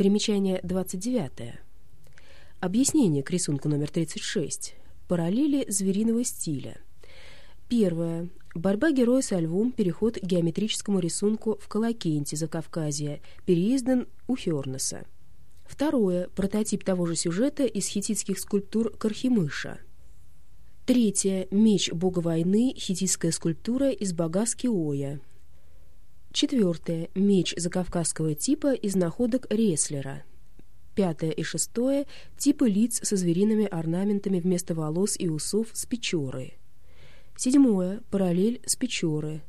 Примечание 29. Объяснение к рисунку номер 36. Параллели звериного стиля. Первое. Борьба героя со львом, переход к геометрическому рисунку в Калакенте, Закавказье, переиздан у Хернеса. Второе. Прототип того же сюжета из хититских скульптур Кархимыша. Третье. Меч бога войны, хититская скульптура из Багаски-Оя. Четвертое. Меч закавказского типа из находок Реслера. Пятое и шестое – типы лиц со звериными орнаментами вместо волос и усов с Печоры. Седьмое – параллель с Печоры.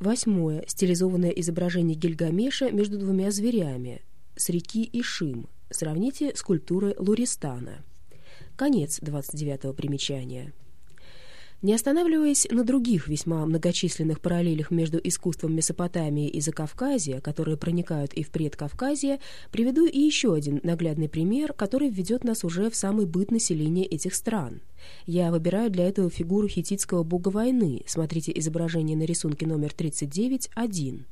Восьмое – стилизованное изображение Гильгамеша между двумя зверями с реки Ишим. Сравните скульптуры Луристана. Конец 29-го примечания. Не останавливаясь на других весьма многочисленных параллелях между искусством Месопотамии и Закавказья, которые проникают и в Предкавказье, приведу и еще один наглядный пример, который введет нас уже в самый быт населения этих стран. Я выбираю для этого фигуру хититского бога войны. Смотрите изображение на рисунке номер 39.1.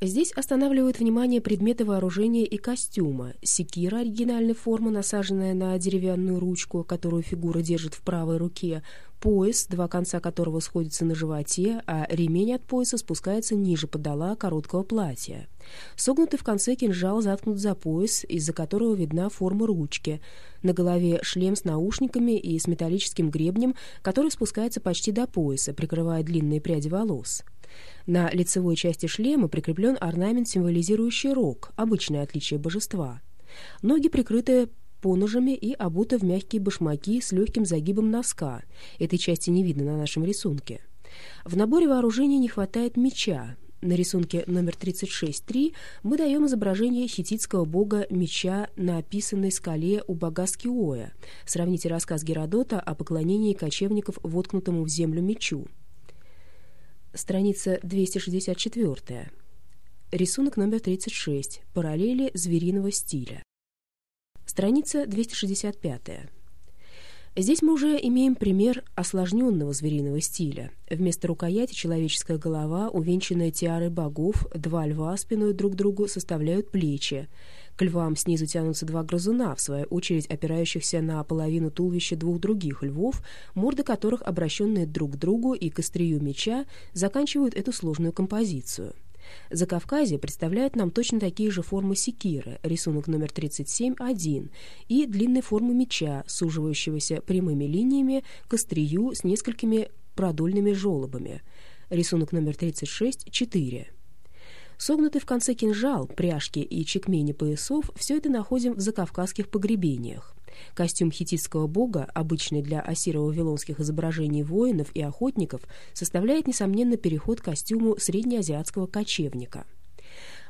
Здесь останавливают внимание предметы вооружения и костюма. Секира оригинальной формы, насаженная на деревянную ручку, которую фигура держит в правой руке, пояс, два конца которого сходятся на животе, а ремень от пояса спускается ниже подола короткого платья. Согнутый в конце кинжал заткнут за пояс, из-за которого видна форма ручки. На голове шлем с наушниками и с металлическим гребнем, который спускается почти до пояса, прикрывая длинные пряди волос. На лицевой части шлема прикреплен орнамент, символизирующий рог, обычное отличие божества. Ноги прикрыты поножами и обуты в мягкие башмаки с легким загибом носка. Этой части не видно на нашем рисунке. В наборе вооружения не хватает меча. На рисунке номер 36.3 мы даем изображение хититского бога меча на описанной скале у Багаски-Оя. Сравните рассказ Геродота о поклонении кочевников воткнутому в землю мечу. Страница 264. Рисунок номер 36. Параллели звериного стиля. Страница 265. Здесь мы уже имеем пример осложненного звериного стиля. Вместо рукояти человеческая голова, увенчанная тиарой богов, два льва спиной друг к другу составляют плечи. К львам снизу тянутся два грызуна, в свою очередь опирающихся на половину туловища двух других львов, морды которых, обращенные друг к другу и к острию меча, заканчивают эту сложную композицию. Закавказье представляет нам точно такие же формы секиры, рисунок номер 37.1, и длинной формы меча, суживающегося прямыми линиями к острию с несколькими продольными желобами, рисунок номер 36.4. Согнутый в конце кинжал, пряжки и чекмени поясов – все это находим в закавказских погребениях. Костюм хититского бога, обычный для ассиро-вавилонских изображений воинов и охотников, составляет, несомненно, переход к костюму среднеазиатского кочевника.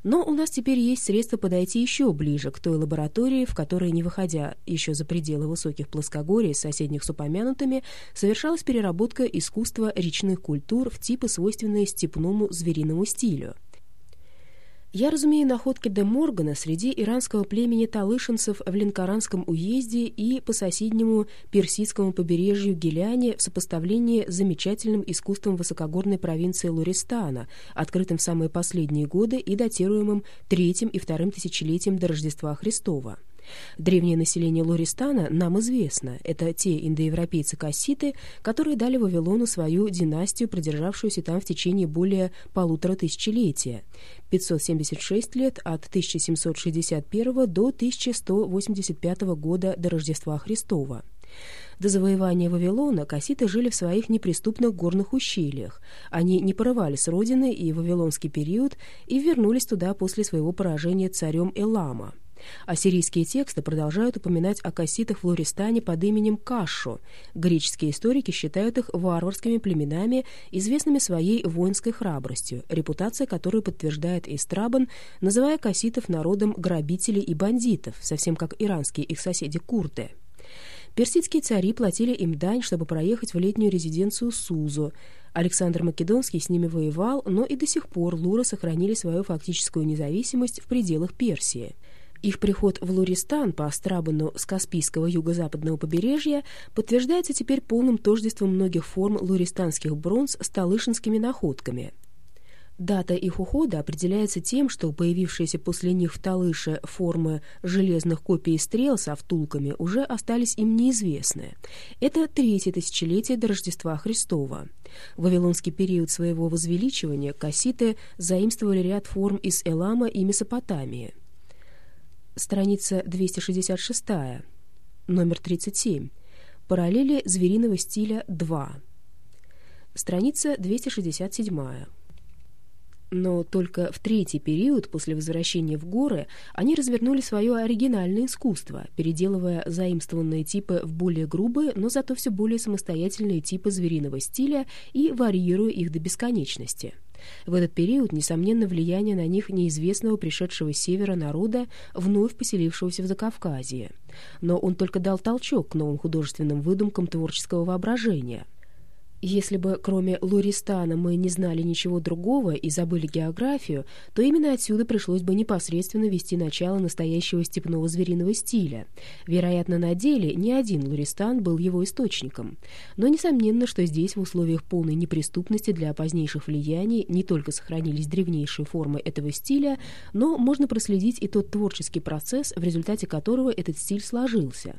Но у нас теперь есть средства подойти еще ближе к той лаборатории, в которой, не выходя еще за пределы высоких плоскогорий, соседних с упомянутыми, совершалась переработка искусства речных культур в типы, свойственные степному звериному стилю – я разумею находки де Моргана среди иранского племени талышинцев в Ленкоранском уезде и по соседнему персидскому побережью Геляне в сопоставлении с замечательным искусством высокогорной провинции Луристана, открытым в самые последние годы и датируемым третьим и вторым тысячелетием до Рождества Христова. Древнее население Лористана нам известно. Это те индоевропейцы-касситы, которые дали Вавилону свою династию, продержавшуюся там в течение более полутора тысячелетия. 576 лет от 1761 до 1185 года до Рождества Христова. До завоевания Вавилона касситы жили в своих неприступных горных ущельях. Они не порывали с родины и вавилонский период и вернулись туда после своего поражения царем Элама. Ассирийские тексты продолжают упоминать о касситах в Лористане под именем Кашо. Греческие историки считают их варварскими племенами, известными своей воинской храбростью, репутация которой подтверждает Истрабан, называя касситов народом грабителей и бандитов, совсем как иранские их соседи курты. Персидские цари платили им дань, чтобы проехать в летнюю резиденцию Сузу. Александр Македонский с ними воевал, но и до сих пор луры сохранили свою фактическую независимость в пределах Персии – их приход в Луристан по Астрабану с Каспийского юго-западного побережья подтверждается теперь полным тождеством многих форм луристанских бронз с талышинскими находками. Дата их ухода определяется тем, что появившиеся после них в Талыше формы железных копий стрел со втулками уже остались им неизвестны. Это третье тысячелетие до Рождества Христова. В вавилонский период своего возвеличивания касситы заимствовали ряд форм из Элама и Месопотамии. Страница 266, номер 37. Параллели звериного стиля 2. Страница 267. Но только в третий период после возвращения в горы они развернули свое оригинальное искусство, переделывая заимствованные типы в более грубые, но зато все более самостоятельные типы звериного стиля и варьируя их до бесконечности. В этот период, несомненно, влияние на них неизвестного пришедшего с севера народа, вновь поселившегося в Закавказье. Но он только дал толчок к новым художественным выдумкам творческого воображения – если бы кроме Луристана мы не знали ничего другого и забыли географию, то именно отсюда пришлось бы непосредственно вести начало настоящего степного звериного стиля. Вероятно, на деле ни один Луристан был его источником. Но несомненно, что здесь в условиях полной неприступности для позднейших влияний не только сохранились древнейшие формы этого стиля, но можно проследить и тот творческий процесс, в результате которого этот стиль сложился.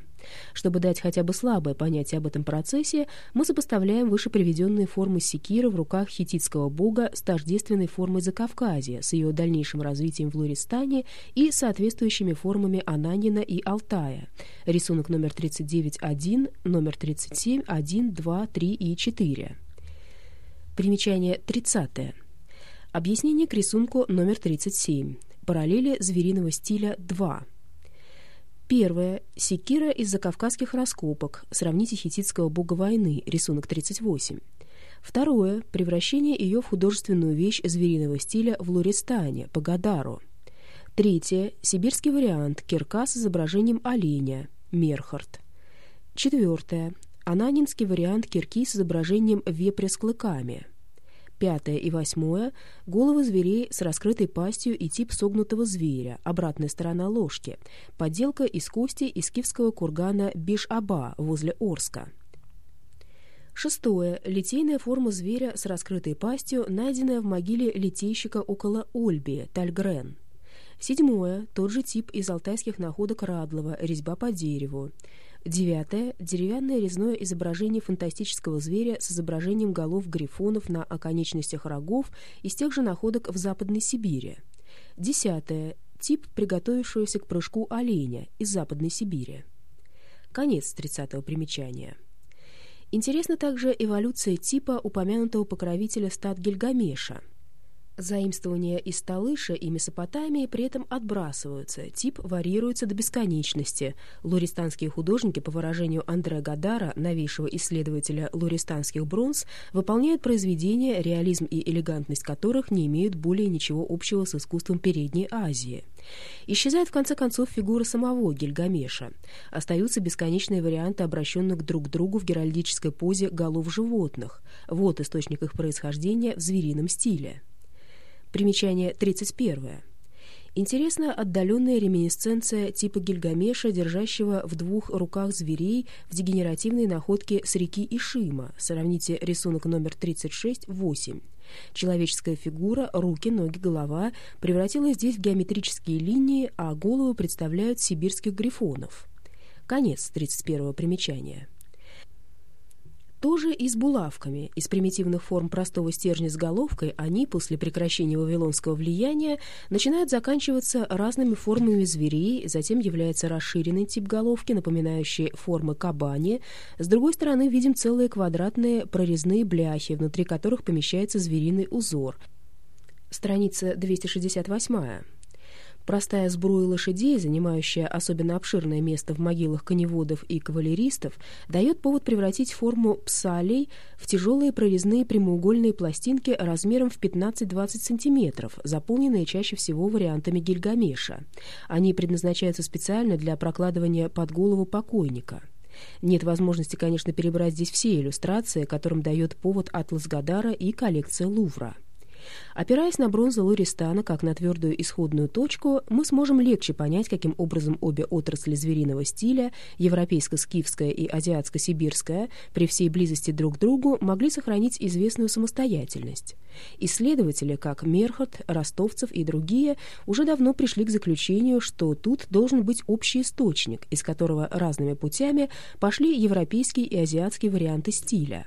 Чтобы дать хотя бы слабое понятие об этом процессе, мы сопоставляем выше приведенные формы секира в руках хититского бога с тождественной формой Закавказья, с ее дальнейшим развитием в Луристане и соответствующими формами Ананина и Алтая. Рисунок номер 39.1, номер 37, 1, 2, 3 и 4. Примечание 30. Объяснение к рисунку номер 37. Параллели звериного стиля 2. Первое. Секира из закавказских раскопок. Сравните хититского бога войны, рисунок 38. Второе. Превращение ее в художественную вещь звериного стиля в Луристане, по Гадару. Третье. Сибирский вариант. Кирка с изображением оленя, Мерхард. Четвертое. Ананинский вариант кирки с изображением вепря с клыками, Пятое и восьмое — головы зверей с раскрытой пастью и тип согнутого зверя, обратная сторона ложки, подделка из кости из киевского кургана Биш-Аба возле Орска. Шестое. Литейная форма зверя с раскрытой пастью, найденная в могиле литейщика около Ольби, Тальгрен. Седьмое. Тот же тип из алтайских находок Радлова, резьба по дереву. Девятое. Деревянное резное изображение фантастического зверя с изображением голов грифонов на оконечностях рогов из тех же находок в Западной Сибири. Десятое. Тип, приготовившегося к прыжку оленя из Западной Сибири. Конец тридцатого примечания. Интересна также эволюция типа упомянутого покровителя стад Гильгамеша – Заимствования из Талыша и Месопотамии при этом отбрасываются, тип варьируется до бесконечности. Луристанские художники, по выражению Андре Гадара, новейшего исследователя луристанских бронз, выполняют произведения, реализм и элегантность которых не имеют более ничего общего с искусством Передней Азии. Исчезает в конце концов фигура самого Гильгамеша. Остаются бесконечные варианты, обращенных друг к другу в геральдической позе голов животных. Вот источник их происхождения в зверином стиле. Примечание 31. Интересна отдаленная реминисценция типа Гильгамеша, держащего в двух руках зверей в дегенеративной находке с реки Ишима. Сравните рисунок номер 36-8. Человеческая фигура, руки, ноги, голова превратилась здесь в геометрические линии, а головы представляют сибирских грифонов. Конец 31 примечания. Тоже и с булавками. Из примитивных форм простого стержня с головкой они, после прекращения вавилонского влияния, начинают заканчиваться разными формами зверей, затем является расширенный тип головки, напоминающий формы кабани. С другой стороны видим целые квадратные прорезные бляхи, внутри которых помещается звериный узор. Страница 268. Простая сбруя лошадей, занимающая особенно обширное место в могилах коневодов и кавалеристов, дает повод превратить форму псалей в тяжелые прорезные прямоугольные пластинки размером в 15-20 см, заполненные чаще всего вариантами гильгамеша. Они предназначаются специально для прокладывания под голову покойника. Нет возможности, конечно, перебрать здесь все иллюстрации, которым дает повод атлас Гадара и коллекция Лувра. Опираясь на бронзу Луристана как на твердую исходную точку, мы сможем легче понять, каким образом обе отрасли звериного стиля, европейско-скифская и азиатско-сибирская, при всей близости друг к другу, могли сохранить известную самостоятельность. Исследователи, как Мерхард, Ростовцев и другие, уже давно пришли к заключению, что тут должен быть общий источник, из которого разными путями пошли европейские и азиатские варианты стиля.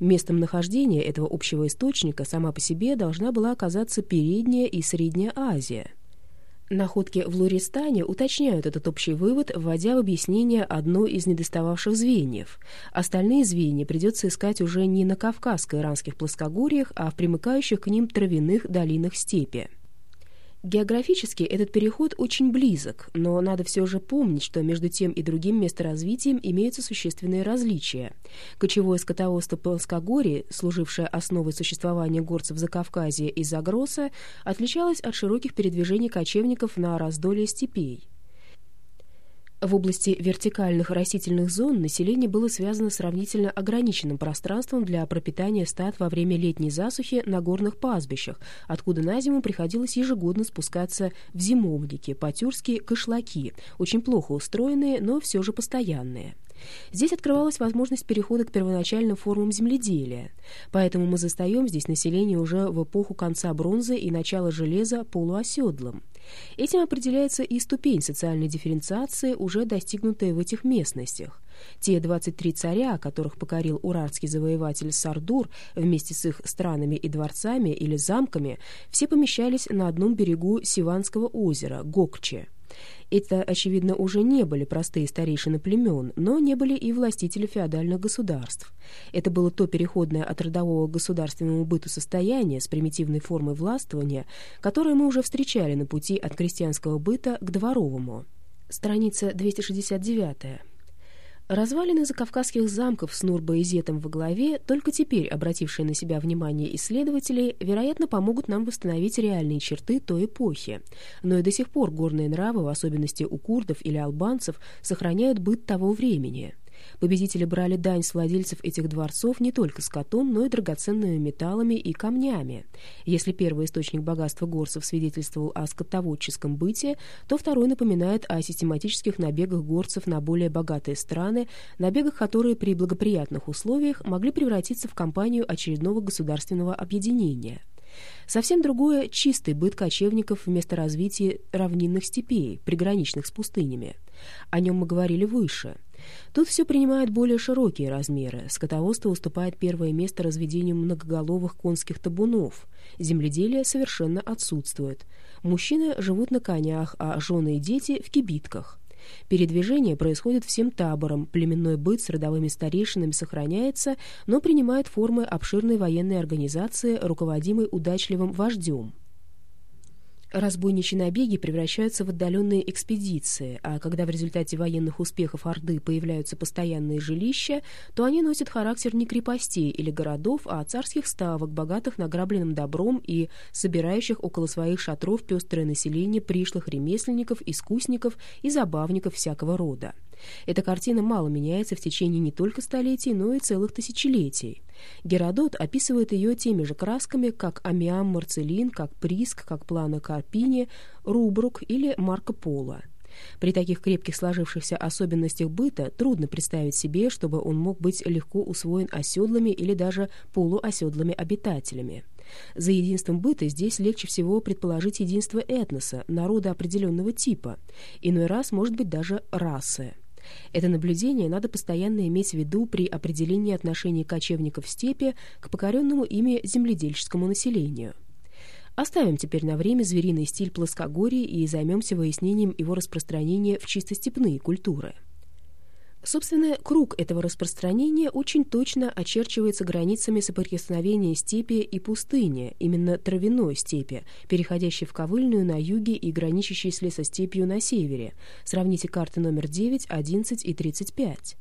Местом нахождения этого общего источника сама по себе должна была оказаться Передняя и Средняя Азия. Находки в Луристане уточняют этот общий вывод, вводя в объяснение одно из недостававших звеньев. Остальные звенья придется искать уже не на Кавказско-иранских плоскогорьях, а в примыкающих к ним травяных долинах степи. Географически этот переход очень близок, но надо все же помнить, что между тем и другим месторазвитием имеются существенные различия. Кочевое скотоводство плоскогорья, служившее основой существования горцев Закавказья и Загроса, отличалось от широких передвижений кочевников на раздолье степей. В области вертикальных растительных зон население было связано сравнительно ограниченным пространством для пропитания стад во время летней засухи на горных пастбищах, откуда на зиму приходилось ежегодно спускаться в зимовники, потюрские кышлаки, очень плохо устроенные, но все же постоянные. Здесь открывалась возможность перехода к первоначальным формам земледелия, поэтому мы застаем здесь население уже в эпоху конца бронзы и начала железа полуоседлым. Этим определяется и ступень социальной дифференциации, уже достигнутая в этих местностях. Те 23 царя, которых покорил уральский завоеватель Сардур вместе с их странами и дворцами или замками, все помещались на одном берегу Сиванского озера, Гокче. Это, очевидно, уже не были простые старейшины племен, но не были и властители феодальных государств. Это было то переходное от родового к государственному быту состояние с примитивной формой властвования, которое мы уже встречали на пути от крестьянского быта к дворовому. Страница 269. Развалины закавказских замков с Нурбаизетом во главе, только теперь обратившие на себя внимание исследователей, вероятно, помогут нам восстановить реальные черты той эпохи. Но и до сих пор горные нравы, в особенности у курдов или албанцев, сохраняют быт того времени. Победители брали дань с владельцев этих дворцов не только скотом, но и драгоценными металлами и камнями. Если первый источник богатства горцев свидетельствовал о скотоводческом быте, то второй напоминает о систематических набегах горцев на более богатые страны, набегах, которые при благоприятных условиях могли превратиться в кампанию очередного государственного объединения. Совсем другое — чистый быт кочевников вместо развития равнинных степей, приграничных с пустынями. О нем мы говорили выше. Тут все принимает более широкие размеры. Скотоводство уступает первое место разведению многоголовых конских табунов. Земледелие совершенно отсутствует. Мужчины живут на конях, а жены и дети — в кибитках. Передвижение происходит всем табором, племенной быт с родовыми старейшинами сохраняется, но принимает формы обширной военной организации, руководимой удачливым вождем. Разбойничьи набеги превращаются в отдаленные экспедиции, а когда в результате военных успехов Орды появляются постоянные жилища, то они носят характер не крепостей или городов, а царских ставок, богатых награбленным добром и собирающих около своих шатров пестрое население пришлых ремесленников, искусников и забавников всякого рода. Эта картина мало меняется в течение не только столетий, но и целых тысячелетий. Геродот описывает ее теми же красками, как Амиам Марцелин, как Приск, как Плана Карпини, Рубрук или Марко Поло. При таких крепких сложившихся особенностях быта трудно представить себе, чтобы он мог быть легко усвоен оседлыми или даже полуоседлыми обитателями. За единством быта здесь легче всего предположить единство этноса, народа определенного типа, иной раз, может быть, даже расы. Это наблюдение надо постоянно иметь в виду при определении отношений кочевников степи к покоренному ими земледельческому населению. Оставим теперь на время звериный стиль плоскогорья и займемся выяснением его распространения в чисто степные культуры. Собственно, круг этого распространения очень точно очерчивается границами соприкосновения степи и пустыни, именно травяной степи, переходящей в ковыльную на юге и граничащей с лесостепью на севере. Сравните карты номер 9, 11 и 35.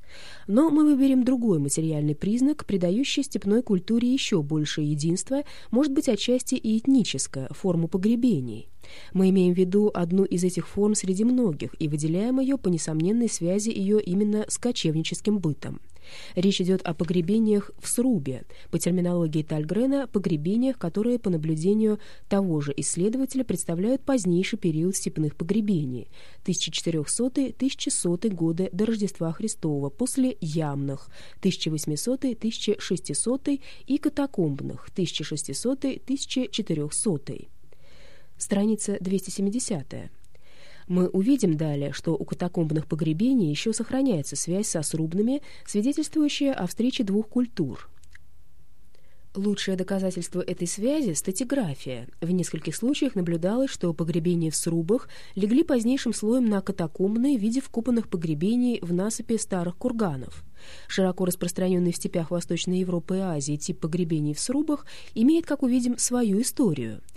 Но мы выберем другой материальный признак, придающий степной культуре еще большее единство, может быть, отчасти и этническое, форму погребений. Мы имеем в виду одну из этих форм среди многих и выделяем ее по несомненной связи ее именно с кочевническим бытом. Речь идет о погребениях в срубе, по терминологии Тальгрена, погребениях, которые, по наблюдению того же исследователя, представляют позднейший период степных погребений 1400-1100 годы до Рождества Христова, после ямных 1800-1600 и катакомбных 1600-1400. Страница 270. Мы увидим далее, что у катакомбных погребений еще сохраняется связь со срубными, свидетельствующая о встрече двух культур. Лучшее доказательство этой связи – статиграфия. В нескольких случаях наблюдалось, что погребения в срубах легли позднейшим слоем на катакомбные в виде вкопанных погребений в насыпи старых курганов. Широко распространенный в степях Восточной Европы и Азии тип погребений в срубах имеет, как увидим, свою историю –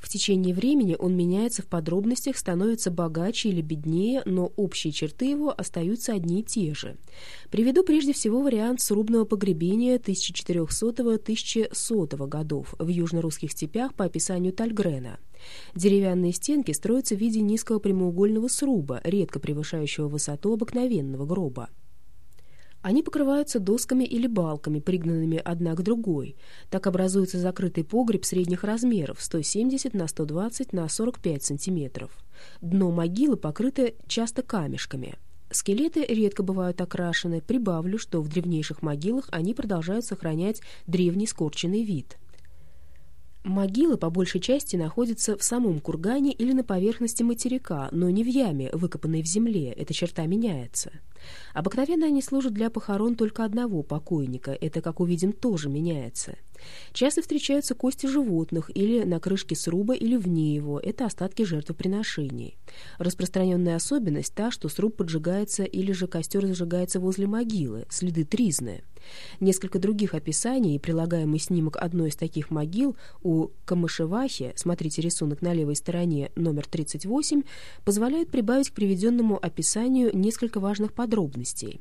в течение времени он меняется в подробностях, становится богаче или беднее, но общие черты его остаются одни и те же. Приведу прежде всего вариант срубного погребения 1400-1100 годов в южно-русских степях по описанию Тальгрена. Деревянные стенки строятся в виде низкого прямоугольного сруба, редко превышающего высоту обыкновенного гроба. Они покрываются досками или балками, пригнанными одна к другой. Так образуется закрытый погреб средних размеров 170 на 120 на 45 сантиметров. Дно могилы покрыто часто камешками. Скелеты редко бывают окрашены. Прибавлю, что в древнейших могилах они продолжают сохранять древний скорченный вид. Могилы по большей части находятся в самом кургане или на поверхности материка, но не в яме, выкопанной в земле. Эта черта меняется. Обыкновенно они служат для похорон только одного покойника, это, как увидим, тоже меняется. Часто встречаются кости животных или на крышке сруба, или вне его, это остатки жертвоприношений. Распространенная особенность та, что сруб поджигается или же костер зажигается возле могилы, следы тризны. Несколько других описаний и прилагаемый снимок одной из таких могил у Камышевахи, смотрите рисунок на левой стороне, номер 38, позволяют прибавить к приведенному описанию несколько важных подробностей.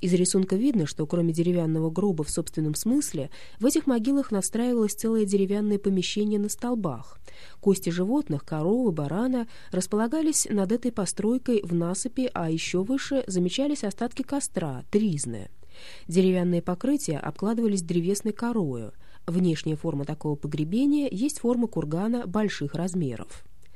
Из рисунка видно, что кроме деревянного гроба в собственном смысле, в этих могилах настраивалось целое деревянное помещение на столбах. Кости животных, коровы, барана располагались над этой постройкой в насыпи, а еще выше замечались остатки костра, тризны. Деревянные покрытия обкладывались древесной корою. Внешняя форма такого погребения есть форма кургана больших размеров.